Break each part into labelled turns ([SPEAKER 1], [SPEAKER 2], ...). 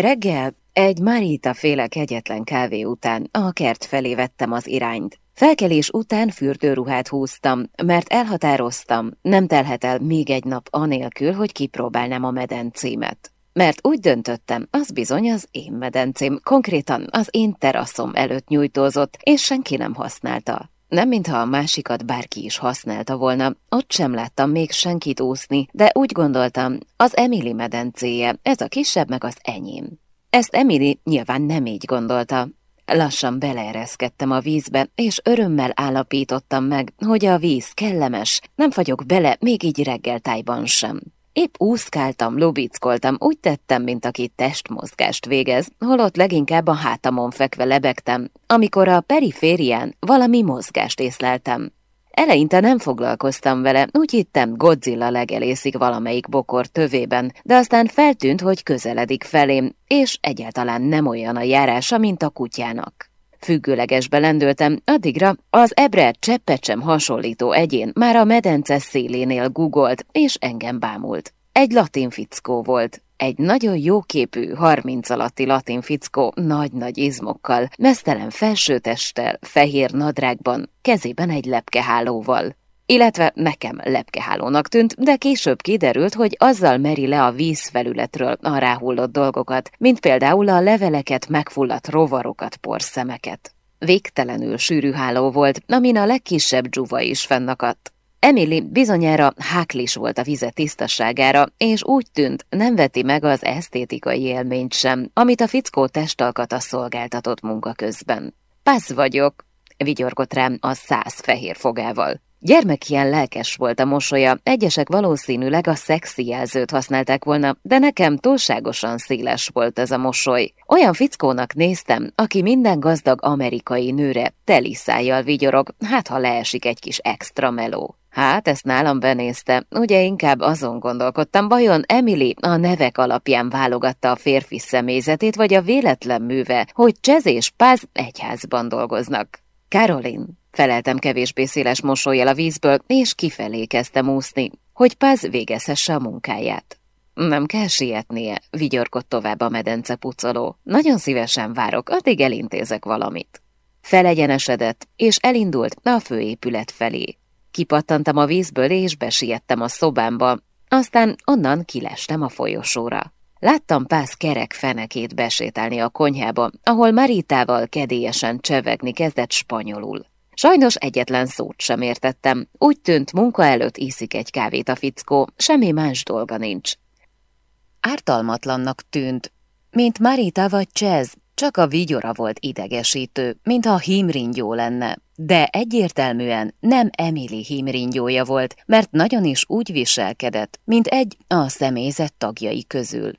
[SPEAKER 1] Reggel egy Marita féle kegyetlen kávé után a kert felé vettem az irányt. Felkelés után fürdőruhát húztam, mert elhatároztam, nem telhet el még egy nap anélkül, hogy kipróbálnám a medencémet. Mert úgy döntöttem, az bizony az én medencém, konkrétan az én teraszom előtt nyújtózott, és senki nem használta. Nem mintha a másikat bárki is használta volna, ott sem láttam még senkit úszni, de úgy gondoltam, az Emily medencéje, ez a kisebb meg az enyém. Ezt Emily nyilván nem így gondolta. Lassan beleereszkedtem a vízbe, és örömmel állapítottam meg, hogy a víz kellemes, nem fagyok bele még így reggeltájban sem. Épp úszkáltam, lubickoltam, úgy tettem, mint aki testmozgást végez, holott leginkább a hátamon fekve lebegtem, amikor a periférián valami mozgást észleltem. Eleinte nem foglalkoztam vele, úgy hittem Godzilla legelészik valamelyik bokor tövében, de aztán feltűnt, hogy közeledik felém, és egyáltalán nem olyan a járása, mint a kutyának. Függőlegesbe lendültem, addigra az ebre cseppet sem hasonlító egyén már a medence szélénél gugolt, és engem bámult. Egy latin fickó volt, egy nagyon jóképű, harminc alatti latin fickó, nagy-nagy izmokkal, mesztelen felsőtesttel, fehér nadrágban, kezében egy lepkehálóval. Illetve nekem lepkehálónak tűnt, de később kiderült, hogy azzal meri le a vízfelületről a ráhullott dolgokat, mint például a leveleket, megfulladt rovarokat, porszemeket. Végtelenül sűrű háló volt, amin a legkisebb dzsuva is fennakadt. Emily bizonyára háklis volt a vize tisztaságára, és úgy tűnt, nem veti meg az esztétikai élményt sem, amit a fickó testalkata szolgáltatott munka közben. Pász vagyok, vigyorgott rám a száz fehér fogával. Gyermek ilyen lelkes volt a mosolya, egyesek valószínűleg a szexi jelzőt használták volna, de nekem túlságosan széles volt ez a mosoly. Olyan fickónak néztem, aki minden gazdag amerikai nőre teli szájjal vigyorog, hát ha leesik egy kis extra meló. Hát, ezt nálam benézte. Ugye inkább azon gondolkodtam, vajon Emily a nevek alapján válogatta a férfi személyzetét, vagy a véletlen műve, hogy Csez és Páz egyházban dolgoznak. Caroline, feleltem kevésbé széles mosolyjal a vízből, és kifelé kezdtem úszni, hogy Páz végezhesse a munkáját. Nem kell sietnie, vigyorgott tovább a medence pucoló. Nagyon szívesen várok, addig elintézek valamit. Felegyenesedett, és elindult a főépület felé. Kipattantam a vízből, és besiettem a szobámba, aztán onnan kilestem a folyosóra. Láttam Pász kerek fenekét besétálni a konyhába, ahol Maritával kedélyesen csevegni kezdett spanyolul. Sajnos egyetlen szót sem értettem. Úgy tűnt, munka előtt iszik egy kávét a fickó, semmi más dolga nincs. Ártalmatlannak tűnt, mint Marita vagy Csez, csak a vigyora volt idegesítő, mintha himringyó lenne, de egyértelműen nem Emily himringyója volt, mert nagyon is úgy viselkedett, mint egy a személyzet tagjai közül.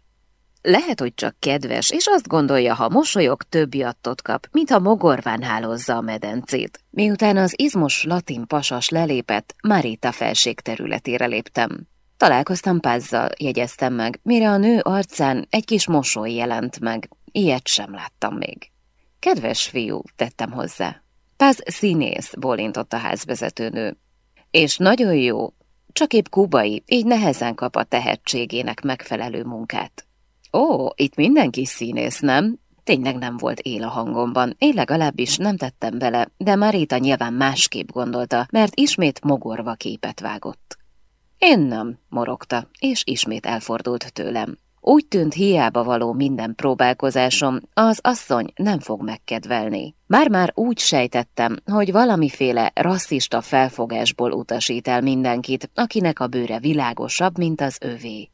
[SPEAKER 1] Lehet, hogy csak kedves, és azt gondolja, ha mosolyog, több jattot kap, mintha mogorván hálozza a medencét. Miután az izmos latin pasas lelépett, Marita felség területére léptem. Találkoztam Pázzal, jegyeztem meg, mire a nő arcán egy kis mosoly jelent meg, Ilyet sem láttam még. Kedves fiú, tettem hozzá. Páz színész, bólintott a házvezetőnő. És nagyon jó, csak épp kubai, így nehezen kap a tehetségének megfelelő munkát. Ó, itt mindenki színész, nem? Tényleg nem volt él a hangomban, én legalábbis nem tettem bele, de Marita nyilván másképp gondolta, mert ismét mogorva képet vágott. Én nem, morogta, és ismét elfordult tőlem. Úgy tűnt hiába való minden próbálkozásom, az asszony nem fog megkedvelni. Már-már úgy sejtettem, hogy valamiféle rasszista felfogásból utasít el mindenkit, akinek a bőre világosabb, mint az övé.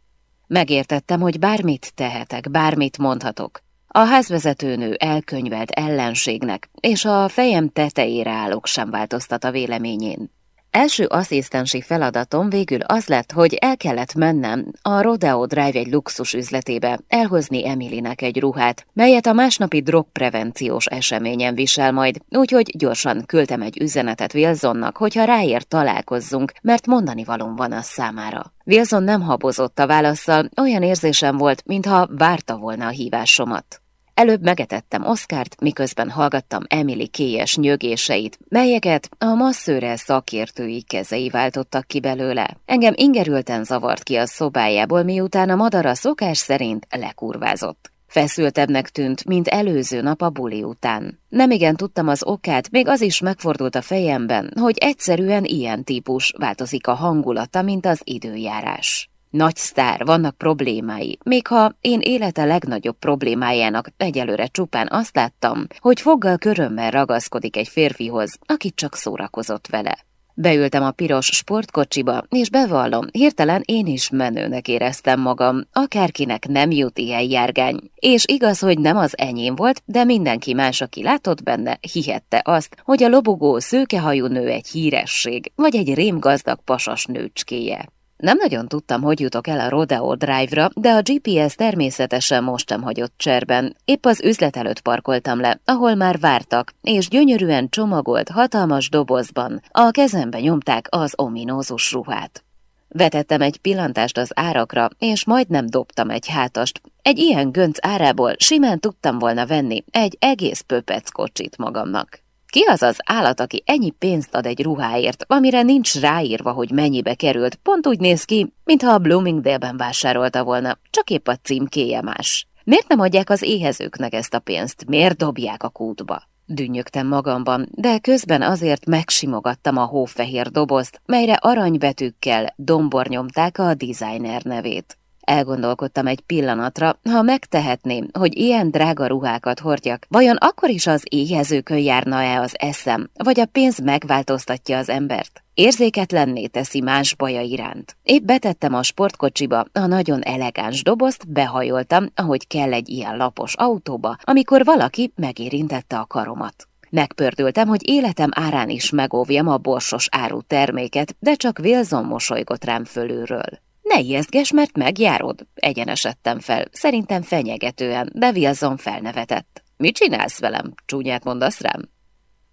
[SPEAKER 1] Megértettem, hogy bármit tehetek, bármit mondhatok. A házvezetőnő elkönyvelt ellenségnek, és a fejem tetejére állok sem változtat a véleményén. Első asszisztensi feladatom végül az lett, hogy el kellett mennem a Rodeo Drive egy luxus üzletébe, elhozni Emilinek egy ruhát, melyet a másnapi drogprevenciós eseményen visel majd, úgyhogy gyorsan küldtem egy üzenetet Wilsonnak, hogyha ráér találkozzunk, mert mondani valóm van az számára. Wilson nem habozott a válaszsal, olyan érzésem volt, mintha várta volna a hívásomat. Előbb megetettem Oszkárt, miközben hallgattam Emily kéjes nyögéseit, melyeket a masszőre szakértői kezei váltottak ki belőle. Engem ingerülten zavart ki a szobájából, miután a madara szokás szerint lekurvázott. Feszültebbnek tűnt, mint előző nap a buli után. Nemigen tudtam az okát, még az is megfordult a fejemben, hogy egyszerűen ilyen típus változik a hangulata, mint az időjárás. Nagy sztár, vannak problémái, még ha én élete legnagyobb problémájának egyelőre csupán azt láttam, hogy foggal körömmel ragaszkodik egy férfihoz, akit csak szórakozott vele. Beültem a piros sportkocsiba, és bevallom, hirtelen én is menőnek éreztem magam, akárkinek nem jut ilyen járgány. És igaz, hogy nem az enyém volt, de mindenki más, aki látott benne, hihette azt, hogy a lobogó szőkehajú nő egy híresség, vagy egy rémgazdag pasas nőcskéje. Nem nagyon tudtam, hogy jutok el a Rodeo Drive-ra, de a GPS természetesen most sem hagyott cserben. Épp az üzlet előtt parkoltam le, ahol már vártak, és gyönyörűen csomagolt, hatalmas dobozban a kezembe nyomták az ominózus ruhát. Vetettem egy pillantást az árakra, és majdnem dobtam egy hátast. Egy ilyen gönc árából simán tudtam volna venni egy egész pöpec kocsit magamnak. Ki az az állat, aki ennyi pénzt ad egy ruháért, amire nincs ráírva, hogy mennyibe került, pont úgy néz ki, mintha a Bloomingdale-ben vásárolta volna, csak épp a címkéje más. Miért nem adják az éhezőknek ezt a pénzt? Miért dobják a kútba? Dünnyögtem magamban, de közben azért megsimogattam a hófehér dobozt, melyre aranybetűkkel dombor nyomták a designer nevét. Elgondolkodtam egy pillanatra, ha megtehetném, hogy ilyen drága ruhákat hordjak, vajon akkor is az éhezőkön járna-e az eszem, vagy a pénz megváltoztatja az embert? Érzéketlenné teszi más baja iránt. Épp betettem a sportkocsiba a nagyon elegáns dobozt, behajoltam, ahogy kell egy ilyen lapos autóba, amikor valaki megérintette a karomat. Megpördültem, hogy életem árán is megóvjam a borsos áru terméket, de csak Wilson mosolygott rám fölülről. Ne ijesztges, mert megjárod. Egyenesedtem fel, szerintem fenyegetően, de Wilson felnevetett. Mit csinálsz velem? Csúnyát mondasz rám?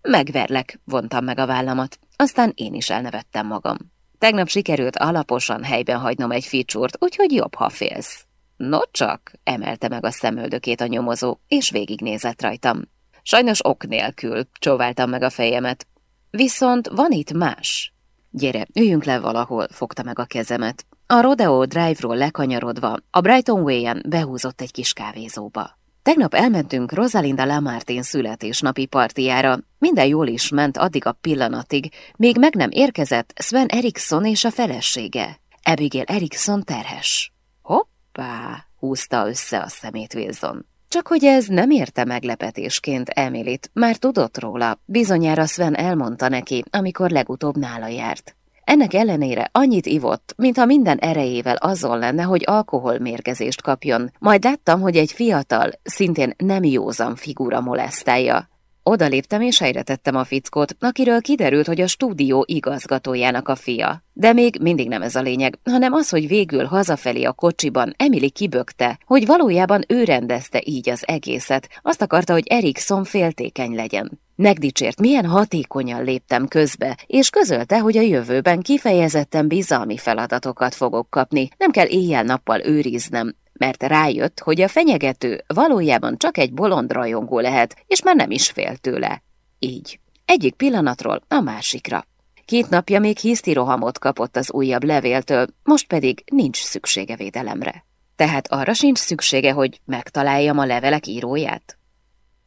[SPEAKER 1] Megverlek, vontam meg a vállamat. Aztán én is elnevettem magam. Tegnap sikerült alaposan helyben hagynom egy ficsúrt, úgyhogy jobb, ha félsz. No csak, emelte meg a szemöldökét a nyomozó, és végignézett rajtam. Sajnos ok nélkül, csóváltam meg a fejemet. Viszont van itt más. Gyere, üljünk le valahol, fogta meg a kezemet. A Rodeo Drive-ról lekanyarodva, a Brighton Way-en behúzott egy kis kávézóba. Tegnap elmentünk Rosalinda Lamartin születésnapi partiára. Minden jól is ment addig a pillanatig, még meg nem érkezett Sven Erikson és a felesége. Abigail Erikson terhes. Hoppá, húzta össze a szemét Wilson. Csak hogy ez nem érte meglepetésként Emilit, már tudott róla, bizonyára Sven elmondta neki, amikor legutóbb nála járt. Ennek ellenére annyit ivott, mintha minden erejével azon lenne, hogy alkoholmérgezést kapjon. Majd láttam, hogy egy fiatal, szintén nem józan figura molesztálja. Oda léptem és helyre a fickót, akiről kiderült, hogy a stúdió igazgatójának a fia. De még mindig nem ez a lényeg, hanem az, hogy végül hazafelé a kocsiban Emily kibökte, hogy valójában ő rendezte így az egészet. Azt akarta, hogy Erikson féltékeny legyen. Megdicsért, milyen hatékonyan léptem közbe, és közölte, hogy a jövőben kifejezetten bizalmi feladatokat fogok kapni, nem kell éjjel-nappal őriznem, mert rájött, hogy a fenyegető valójában csak egy bolond rajongó lehet, és már nem is fél tőle. Így. Egyik pillanatról a másikra. Két napja még hisztirohamot kapott az újabb levéltől, most pedig nincs szüksége védelemre. Tehát arra sincs szüksége, hogy megtaláljam a levelek íróját?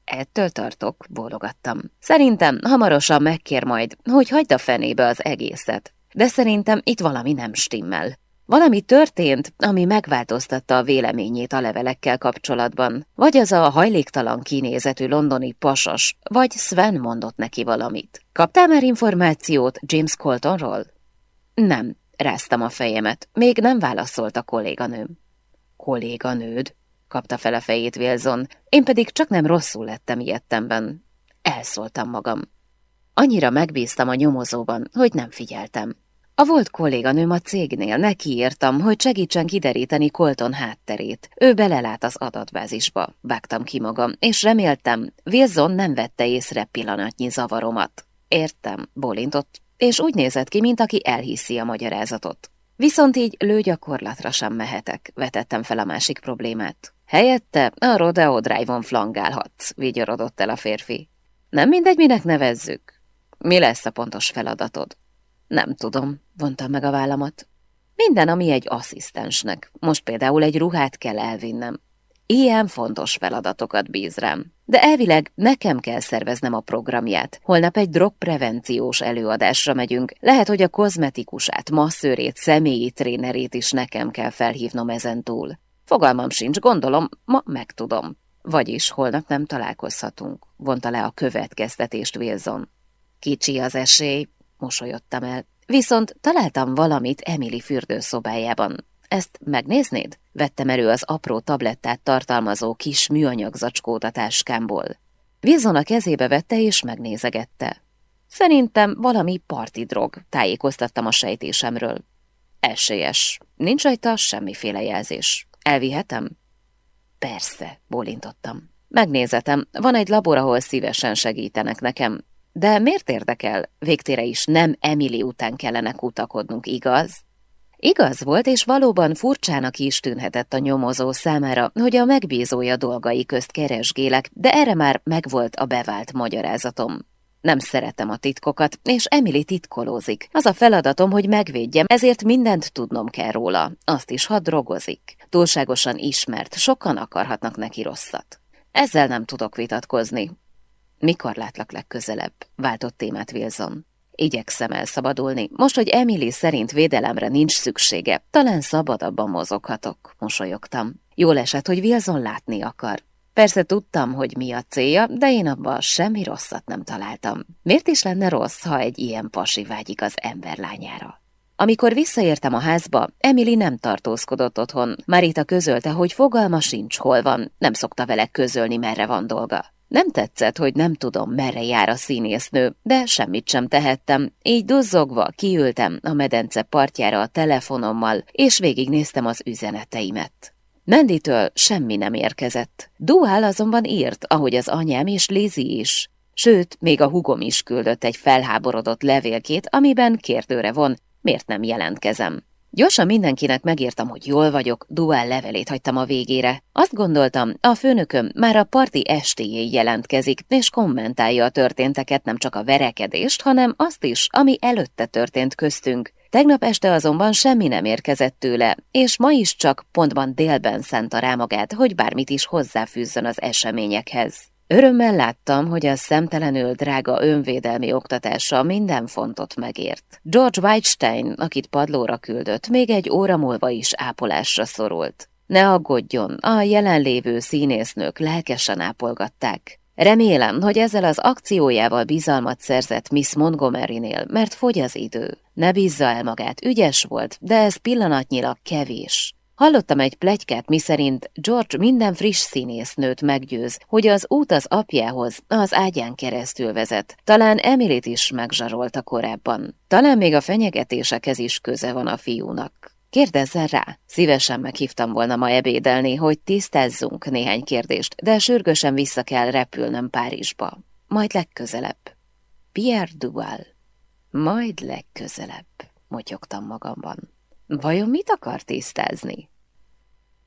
[SPEAKER 1] Ettől tartok, bólogattam. Szerintem hamarosan megkér majd, hogy hagyd a fenébe az egészet. De szerintem itt valami nem stimmel. Valami történt, ami megváltoztatta a véleményét a levelekkel kapcsolatban. Vagy az a hajléktalan kinézetű londoni pasas, vagy Sven mondott neki valamit. Kaptál már információt James Coltonról? Nem, ráztam a fejemet. Még nem válaszolt a kolléganőm. Kolléganőd? Kapta fel a fejét Wilson, én pedig csak nem rosszul lettem ilyettemben. Elszóltam magam. Annyira megbíztam a nyomozóban, hogy nem figyeltem. A volt kolléganőm a cégnél, nekiírtam, hogy segítsen kideríteni Colton hátterét. Ő belelát az adatbázisba, vágtam ki magam, és reméltem, Wilson nem vette észre pillanatnyi zavaromat. Értem, bolintott, és úgy nézett ki, mint aki elhiszi a magyarázatot. Viszont így lőgyakorlatra sem mehetek, vetettem fel a másik problémát. Helyette a Rodeo Drive-on flangálhatsz, vigyorodott el a férfi. Nem mindegy, minek nevezzük. Mi lesz a pontos feladatod? Nem tudom, vontam meg a vállamat. Minden, ami egy asszisztensnek. Most például egy ruhát kell elvinnem. Ilyen fontos feladatokat bíz rám. De elvileg nekem kell szerveznem a programját. Holnap egy drogprevenciós előadásra megyünk. Lehet, hogy a kozmetikusát, masszőrét, személyi trénerét is nekem kell felhívnom ezentúl. Fogalmam sincs, gondolom, ma megtudom. Vagyis holnap nem találkozhatunk, vonta le a következtetést Wilson. Kicsi az esély, mosolyodtam el. Viszont találtam valamit Emily fürdőszobájában. Ezt megnéznéd? Vettem elő az apró tablettát tartalmazó kis műanyag zacskót a táskámból. Wilson a kezébe vette és megnézegette. Szerintem valami parti drog, tájékoztattam a sejtésemről. Esélyes. Nincs rajta semmiféle jelzés. Elvihetem? Persze, bólintottam. Megnézetem, van egy labor, ahol szívesen segítenek nekem. De miért érdekel? Végtére is nem Emily után kellene kutakodnunk, igaz? Igaz volt, és valóban furcsának is tűnhetett a nyomozó számára, hogy a megbízója dolgai közt keresgélek, de erre már megvolt a bevált magyarázatom. Nem szeretem a titkokat, és Emily titkolózik. Az a feladatom, hogy megvédjem, ezért mindent tudnom kell róla. Azt is, ha drogozik. Túlságosan ismert, sokan akarhatnak neki rosszat. Ezzel nem tudok vitatkozni. Mikor látlak legközelebb? Váltott témát Wilson. Igyekszem elszabadulni. Most, hogy Emily szerint védelemre nincs szüksége, talán szabadabban mozoghatok, mosolyogtam. Jól esett, hogy Wilson látni akar. Persze tudtam, hogy mi a célja, de én abban semmi rosszat nem találtam. Miért is lenne rossz, ha egy ilyen pasi vágyik az emberlányára? Amikor visszaértem a házba, Emily nem tartózkodott otthon. Marita közölte, hogy fogalma sincs, hol van, nem szokta vele közölni, merre van dolga. Nem tetszett, hogy nem tudom, merre jár a színésznő, de semmit sem tehettem, így duzzogva kiültem a medence partjára a telefonommal, és végignéztem az üzeneteimet. Menditől semmi nem érkezett. Duál azonban írt, ahogy az anyám és Lizi is. Sőt, még a hugom is küldött egy felháborodott levélkét, amiben kérdőre von, miért nem jelentkezem. Gyorsan mindenkinek megírtam, hogy jól vagyok, duál levelét hagytam a végére. Azt gondoltam, a főnököm már a parti estéjéig jelentkezik, és kommentálja a történteket, nem csak a verekedést, hanem azt is, ami előtte történt köztünk. Tegnap este azonban semmi nem érkezett tőle, és ma is csak pontban délben szánta rá magát, hogy bármit is hozzáfűzzön az eseményekhez. Örömmel láttam, hogy a szemtelenül drága önvédelmi oktatása minden fontot megért. George Weidstein, akit padlóra küldött, még egy óra múlva is ápolásra szorult. Ne aggódjon, a jelenlévő színésznők lelkesen ápolgatták. Remélem, hogy ezzel az akciójával bizalmat szerzett Miss Montgomery-nél, mert fogy az idő. Ne bízza el magát, ügyes volt, de ez pillanatnyilag kevés. Hallottam egy plegykát, miszerint George minden friss színésznőt meggyőz, hogy az út az apjához az ágyán keresztül vezet. Talán Emilit is megzsarolta korábban. Talán még a fenyegetésekhez is köze van a fiúnak. Kérdezzen rá. Szívesen meghívtam volna ma ebédelni, hogy tisztázzunk néhány kérdést, de sürgősen vissza kell repülnöm Párizsba. Majd legközelebb. Pierre Duval. Majd legközelebb, motyogtam magamban. Vajon mit akar tisztázni?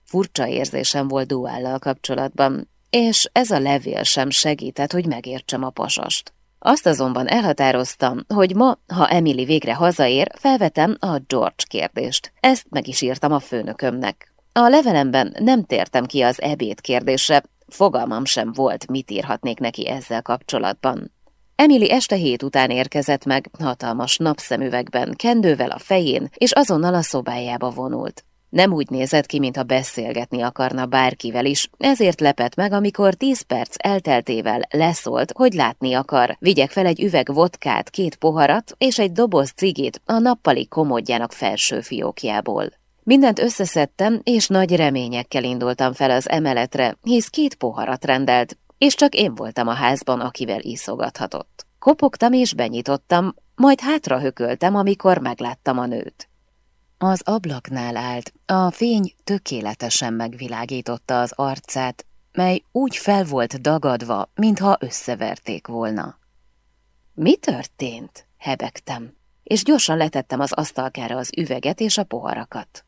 [SPEAKER 1] Furcsa érzésem volt Duállal kapcsolatban, és ez a levél sem segített, hogy megértsem a pasast. Azt azonban elhatároztam, hogy ma, ha Emily végre hazaér, felvetem a George kérdést. Ezt meg is írtam a főnökömnek. A levelemben nem tértem ki az ebéd kérdésre, fogalmam sem volt, mit írhatnék neki ezzel kapcsolatban. Emily este hét után érkezett meg, hatalmas napszemüvegben, kendővel a fején, és azonnal a szobájába vonult. Nem úgy nézett ki, mintha beszélgetni akarna bárkivel is, ezért lepett meg, amikor tíz perc elteltével leszólt, hogy látni akar. Vigyek fel egy üveg vodkát, két poharat és egy doboz cigit a nappali komodjának felső fiókjából. Mindent összeszedtem, és nagy reményekkel indultam fel az emeletre, hisz két poharat rendelt, és csak én voltam a házban, akivel iszogathatott. Kopogtam és benyitottam, majd hátra hököltem, amikor megláttam a nőt. Az ablaknál állt, a fény tökéletesen megvilágította az arcát, mely úgy fel volt dagadva, mintha összeverték volna. Mi történt? hebegtem, és gyorsan letettem az asztalkára az üveget és a poharakat.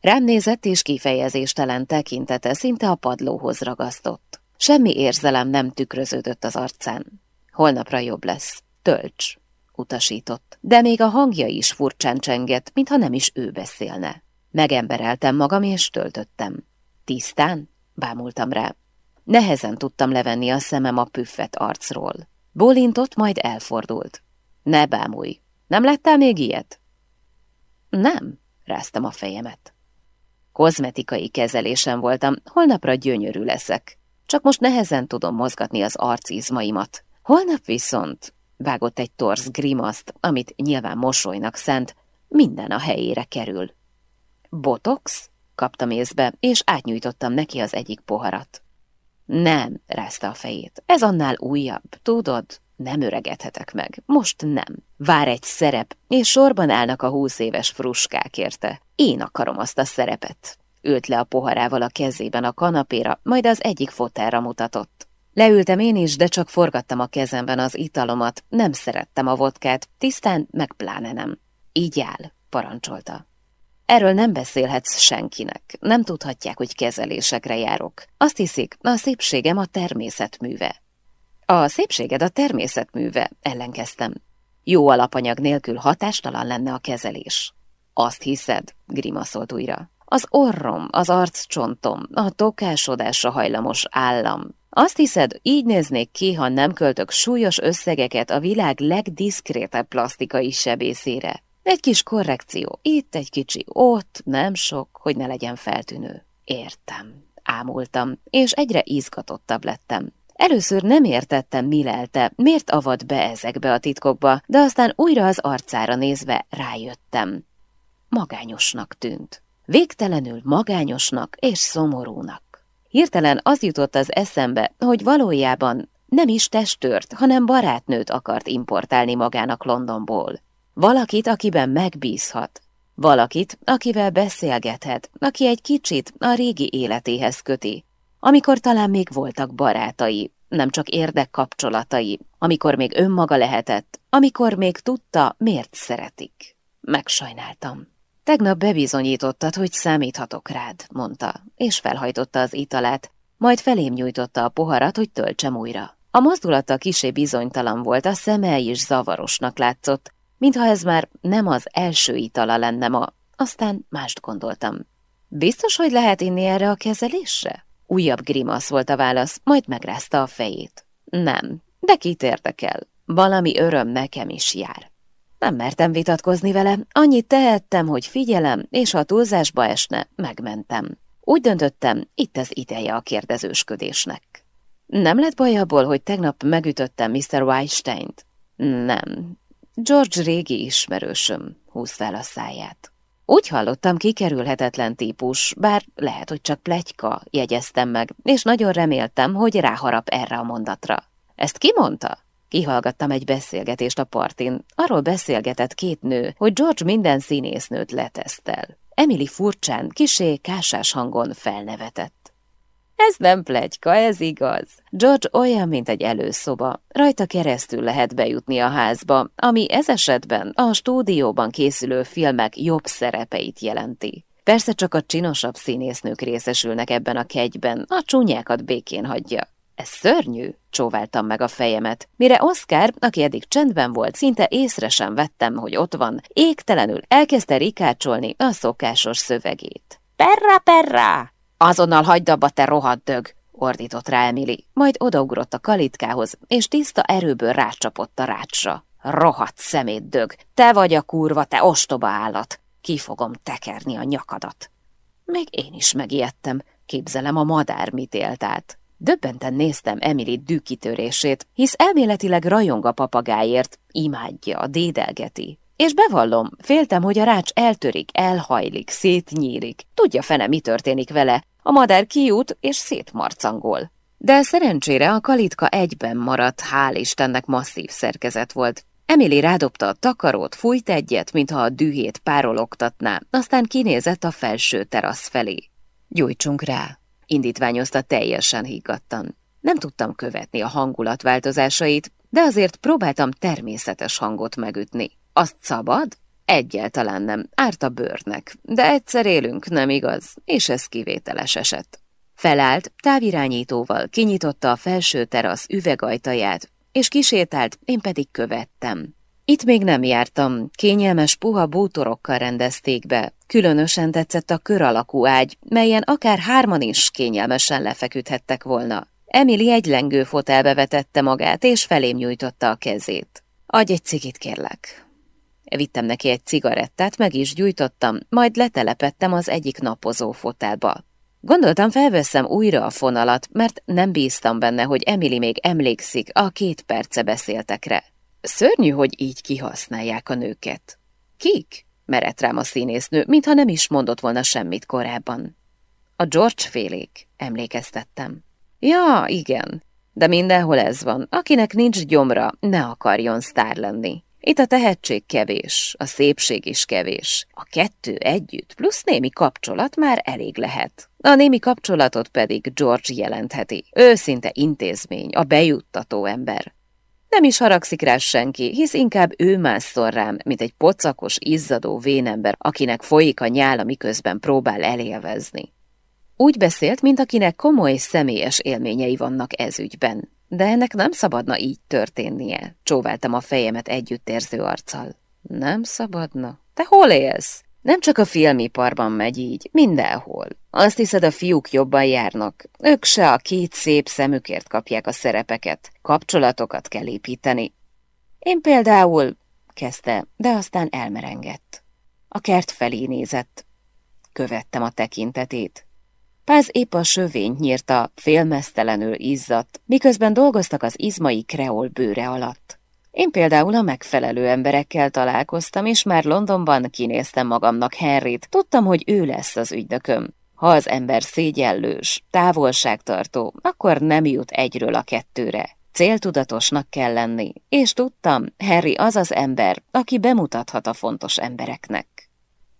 [SPEAKER 1] Rám nézett és kifejezéstelen tekintete szinte a padlóhoz ragasztott. Semmi érzelem nem tükröződött az arcán. Holnapra jobb lesz. Tölts, utasított. De még a hangja is furcsán csengett, mintha nem is ő beszélne. Megembereltem magam és töltöttem. Tisztán? Bámultam rá. Nehezen tudtam levenni a szemem a püffet arcról. Bólintott, majd elfordult. Ne bámulj, nem láttál még ilyet? Nem, ráztam a fejemet. Kozmetikai kezelésen voltam, holnapra gyönyörű leszek. Csak most nehezen tudom mozgatni az arcizmaimat. Holnap viszont, vágott egy torz grimaszt, amit nyilván mosolynak szent, minden a helyére kerül. Botox? kaptam észbe, és átnyújtottam neki az egyik poharat. Nem, rázta a fejét, ez annál újabb, tudod? Nem öregedhetek meg, most nem. Vár egy szerep, és sorban állnak a húsz éves fruskák érte. Én akarom azt a szerepet. Ült le a poharával a kezében a kanapéra, majd az egyik fotelra mutatott. Leültem én is, de csak forgattam a kezemben az italomat, nem szerettem a vodkát, tisztán meg pláne nem. Így áll, parancsolta. Erről nem beszélhetsz senkinek, nem tudhatják, hogy kezelésekre járok. Azt hiszik, a szépségem a természetműve. A szépséged a természetműve, ellenkeztem. Jó alapanyag nélkül hatástalan lenne a kezelés. Azt hiszed, grimaszolt újra. Az orrom, az arccsontom, a tokásodásra hajlamos állam. Azt hiszed, így néznék ki, ha nem költök súlyos összegeket a világ legdiszkrétebb plastikai sebészére. Egy kis korrekció, itt egy kicsi, ott, nem sok, hogy ne legyen feltűnő. Értem, ámultam, és egyre izgatottabb lettem. Először nem értettem, mi lelte, miért avat be ezekbe a titkokba, de aztán újra az arcára nézve rájöttem. Magányosnak tűnt. Végtelenül magányosnak és szomorúnak. Hirtelen az jutott az eszembe, hogy valójában nem is testőrt, hanem barátnőt akart importálni magának Londonból. Valakit, akiben megbízhat. Valakit, akivel beszélgethet, aki egy kicsit a régi életéhez köti, amikor talán még voltak barátai, nem csak érdekkapcsolatai, amikor még önmaga lehetett, amikor még tudta, miért szeretik. Megsajnáltam. Tegnap bebizonyítottad, hogy számíthatok rád, mondta, és felhajtotta az italát, majd felém nyújtotta a poharat, hogy töltsem újra. A mozdulata kisé bizonytalan volt, a szeme is zavarosnak látszott, mintha ez már nem az első itala lenne ma, aztán mást gondoltam. Biztos, hogy lehet inni erre a kezelésre? Újabb grimasz volt a válasz, majd megrázta a fejét. Nem, de kit érdekel? Valami öröm nekem is jár. Nem mertem vitatkozni vele, annyit tehettem, hogy figyelem, és ha túlzásba esne, megmentem. Úgy döntöttem, itt az ideje a kérdezősködésnek. Nem lett baj abból, hogy tegnap megütöttem Mr. Weinstein-t? Nem. George régi ismerősöm húzta el a száját. Úgy hallottam, kikerülhetetlen típus, bár lehet, hogy csak plegyka, jegyeztem meg, és nagyon reméltem, hogy ráharap erre a mondatra. Ezt ki mondta? Kihallgattam egy beszélgetést a partin. Arról beszélgetett két nő, hogy George minden színésznőt letesztel. Emily furcsán, kisé, kásás hangon felnevetett. Ez nem plegyka, ez igaz. George olyan, mint egy előszoba. Rajta keresztül lehet bejutni a házba, ami ez esetben a stúdióban készülő filmek jobb szerepeit jelenti. Persze csak a csinosabb színésznők részesülnek ebben a kegyben, a csúnyákat békén hagyja. Ez szörnyű, csóváltam meg a fejemet, mire Oscar, aki eddig csendben volt, szinte észre sem vettem, hogy ott van, égtelenül elkezdte rikácsolni a szokásos szövegét. Perra, perra! Azonnal hagyd abba, te rohadt dög! ordított rá Emily, majd odaugrott a kalitkához, és tiszta erőből rácsapott a rácsra. Rohadt szemét dög! Te vagy a kurva, te ostoba állat! Ki fogom tekerni a nyakadat! Még én is megijedtem, képzelem a madár mit élt át. Döbbenten néztem Emily dűkitörését, hisz elméletileg rajong a papagáért, imádja, dédelgeti. És bevallom, féltem, hogy a rács eltörik, elhajlik, szétnyílik. Tudja fene, mi történik vele. A madár kijut és szétmarcangol. De szerencsére a kalitka egyben maradt, hál' Istennek masszív szerkezet volt. Emily rádobta a takarót, fújt egyet, mintha a dühét párologtatná, aztán kinézett a felső terasz felé. Gyújtsunk rá, indítványozta teljesen higgadtan. Nem tudtam követni a hangulat változásait, de azért próbáltam természetes hangot megütni. Azt szabad? Egyáltalán nem, árt a bőrnek, de egyszer élünk, nem igaz, és ez kivételes eset. Felállt, távirányítóval kinyitotta a felső terasz üvegajtaját, és kisétált, én pedig követtem. Itt még nem jártam, kényelmes puha bútorokkal rendezték be. Különösen tetszett a kör alakú ágy, melyen akár hárman is kényelmesen lefeküdhettek volna. Emily egy lengő fotelbe vetette magát, és felém nyújtotta a kezét. Adj egy cigit, kérlek. Vittem neki egy cigarettát, meg is gyújtottam, majd letelepettem az egyik napozó fotelba. Gondoltam, felveszem újra a fonalat, mert nem bíztam benne, hogy Emily még emlékszik a két perce beszéltekre. Szörnyű, hogy így kihasználják a nőket. Kik? Merett rám a színésznő, mintha nem is mondott volna semmit korábban. A George félék, emlékeztettem. Ja, igen, de mindenhol ez van. Akinek nincs gyomra, ne akarjon sztár lenni. Itt a tehetség kevés, a szépség is kevés. A kettő együtt, plusz némi kapcsolat már elég lehet. A némi kapcsolatot pedig George jelentheti. Őszinte intézmény, a bejuttató ember. Nem is haragszik rá senki, hisz inkább ő mászol rám, mint egy pocakos, izzadó vénember, akinek folyik a nyála, miközben próbál elélvezni. Úgy beszélt, mint akinek komoly személyes élményei vannak ezügyben. De ennek nem szabadna így történnie, csóváltam a fejemet együttérző arccal. Nem szabadna? Te hol élsz? Nem csak a filmiparban megy így, mindenhol. Azt hiszed, a fiúk jobban járnak. Ők se a két szép szemükért kapják a szerepeket. Kapcsolatokat kell építeni. Én például, kezdte, de aztán elmerengett. A kert felé nézett. Követtem a tekintetét. Páz épp a sövényt nyírta, félmeztelenül izzadt, miközben dolgoztak az izmai kreol bőre alatt. Én például a megfelelő emberekkel találkoztam, és már Londonban kinéztem magamnak Henryt, tudtam, hogy ő lesz az ügynököm. Ha az ember szégyellős, távolságtartó, akkor nem jut egyről a kettőre. Céltudatosnak kell lenni, és tudtam, Harry az az ember, aki bemutathat a fontos embereknek.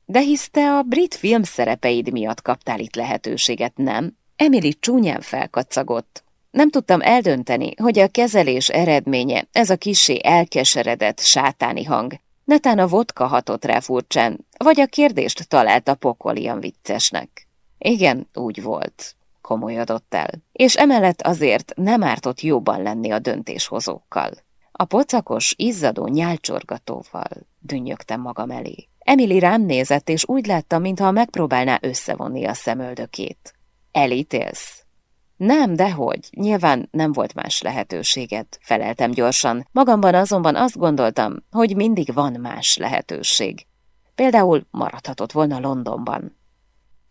[SPEAKER 1] De hisz te a brit film szerepeid miatt kaptál itt lehetőséget, nem? Emily csúnyán felkacagott. Nem tudtam eldönteni, hogy a kezelés eredménye ez a kisé elkeseredett sátáni hang. Netán a vodka hatott rá furcsán, vagy a kérdést találta pokolian viccesnek. Igen, úgy volt, komolyodott el, és emellett azért nem ártott jobban lenni a döntéshozókkal. A pocakos, izzadó nyálcsorgatóval dünnyögtem magam elé. Emily rám nézett, és úgy láttam, mintha megpróbálná összevonni a szemöldökét. Elítélsz? Nem, dehogy. Nyilván nem volt más lehetőséged, feleltem gyorsan. Magamban azonban azt gondoltam, hogy mindig van más lehetőség. Például maradhatott volna Londonban.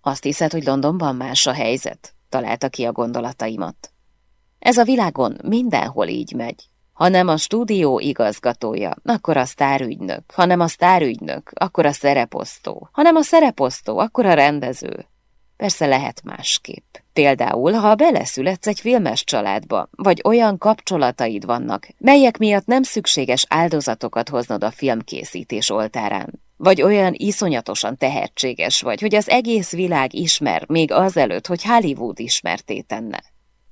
[SPEAKER 1] Azt hiszed, hogy Londonban más a helyzet? Találta ki a gondolataimat. Ez a világon mindenhol így megy. Ha nem a stúdió igazgatója, akkor a sztárügynök. Ha nem a sztárügynök, akkor a szereposztó. Ha nem a szereposztó, akkor a rendező. Persze lehet másképp. Például, ha beleszületsz egy filmes családba, vagy olyan kapcsolataid vannak, melyek miatt nem szükséges áldozatokat hoznod a filmkészítés oltárán, vagy olyan iszonyatosan tehetséges vagy, hogy az egész világ ismer, még azelőtt, hogy Hollywood ismerté tenne.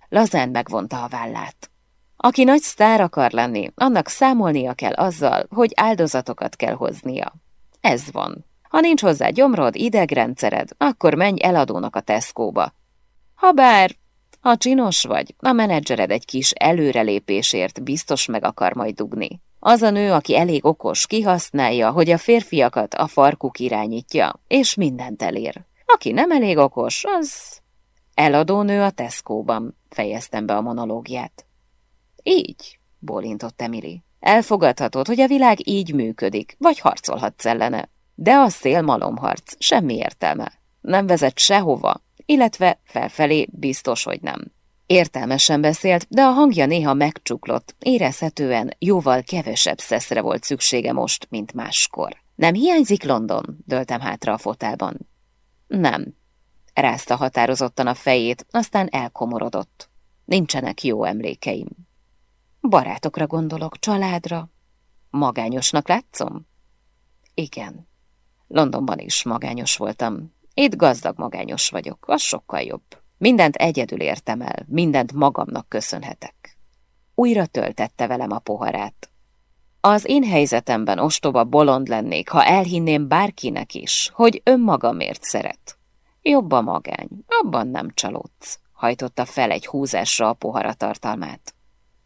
[SPEAKER 1] Lazán megvonta a vállát. Aki nagy sztár akar lenni, annak számolnia kell azzal, hogy áldozatokat kell hoznia. Ez van. Ha nincs hozzá gyomrod, idegrendszered, akkor menj eladónak a Tesco-ba. Habár, ha csinos vagy, a menedzsered egy kis előrelépésért biztos meg akar majd dugni. Az a nő, aki elég okos, kihasználja, hogy a férfiakat a farkuk irányítja, és mindent elér. Aki nem elég okos, az... Eladó nő a Tesco-ban, fejeztem be a monológiát. Így, bólintott Emily. Elfogadhatod, hogy a világ így működik, vagy harcolhatsz ellene. De a szélmalomharc semmi értelme. Nem vezet sehova, illetve felfelé biztos, hogy nem. Értelmesen beszélt, de a hangja néha megcsuklott, érezhetően jóval kevesebb szeszre volt szüksége most, mint máskor. Nem hiányzik London? döltem hátra a fotában. Nem. Rázta határozottan a fejét, aztán elkomorodott. Nincsenek jó emlékeim. Barátokra gondolok, családra. Magányosnak látszom? Igen. Londonban is magányos voltam. Itt gazdag magányos vagyok, az sokkal jobb. Mindent egyedül értem el, mindent magamnak köszönhetek. Újra töltette velem a poharát. Az én helyzetemben ostoba bolond lennék, ha elhinném bárkinek is, hogy önmagamért szeret. Jobb a magány, abban nem csalódsz, hajtotta fel egy húzásra a pohara tartalmát.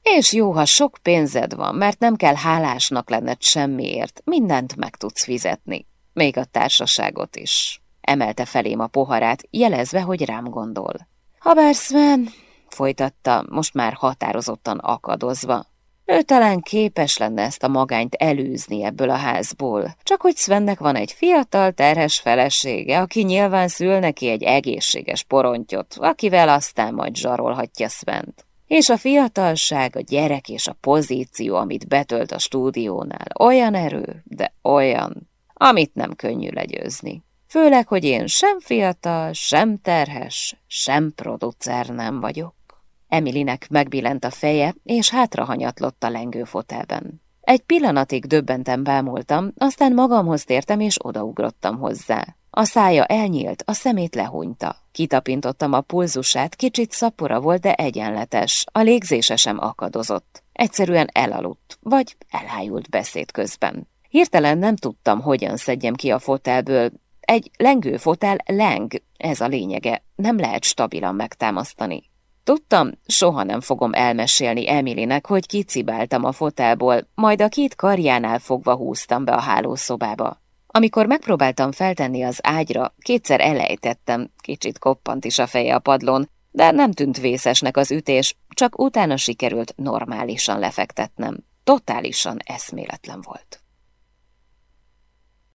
[SPEAKER 1] És jó, ha sok pénzed van, mert nem kell hálásnak lenned semmiért, mindent meg tudsz fizetni, még a társaságot is. Emelte felém a poharát, jelezve, hogy rám gondol. Habár Sven, folytatta, most már határozottan akadozva, ő talán képes lenne ezt a magányt elűzni ebből a házból, csak hogy Svennek van egy fiatal, terhes felesége, aki nyilván szül neki egy egészséges porontyot, akivel aztán majd zsarolhatja Svent. És a fiatalság, a gyerek és a pozíció, amit betölt a stúdiónál, olyan erő, de olyan, amit nem könnyű legyőzni. Főleg, hogy én sem fiatal, sem terhes, sem producer nem vagyok. Emilinek megbillent a feje, és hátrahanyatlott a lengőfotelben. Egy pillanatig döbbenten bámultam, aztán magamhoz tértem, és odaugrottam hozzá. A szája elnyílt, a szemét lehúnyta. Kitapintottam a pulzusát, kicsit szapora volt, de egyenletes, a légzése sem akadozott. Egyszerűen elaludt, vagy elájult beszéd közben. Hirtelen nem tudtam, hogyan szedjem ki a fotelből. Egy lengő fotel leng, ez a lényege, nem lehet stabilan megtámasztani. Tudtam, soha nem fogom elmesélni Emilinek, hogy kicibáltam a fotelból, majd a két karjánál fogva húztam be a hálószobába. Amikor megpróbáltam feltenni az ágyra, kétszer elejtettem, kicsit koppant is a feje a padlón, de nem tűnt vészesnek az ütés, csak utána sikerült normálisan lefektetnem. Totálisan eszméletlen volt.